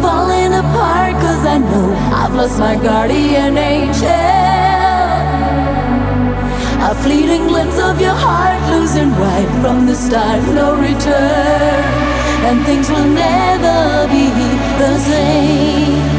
Falling apart cause I know I've lost my guardian angel. A fleeting glimpse of your heart losing right from the start no return. And things will never be the same.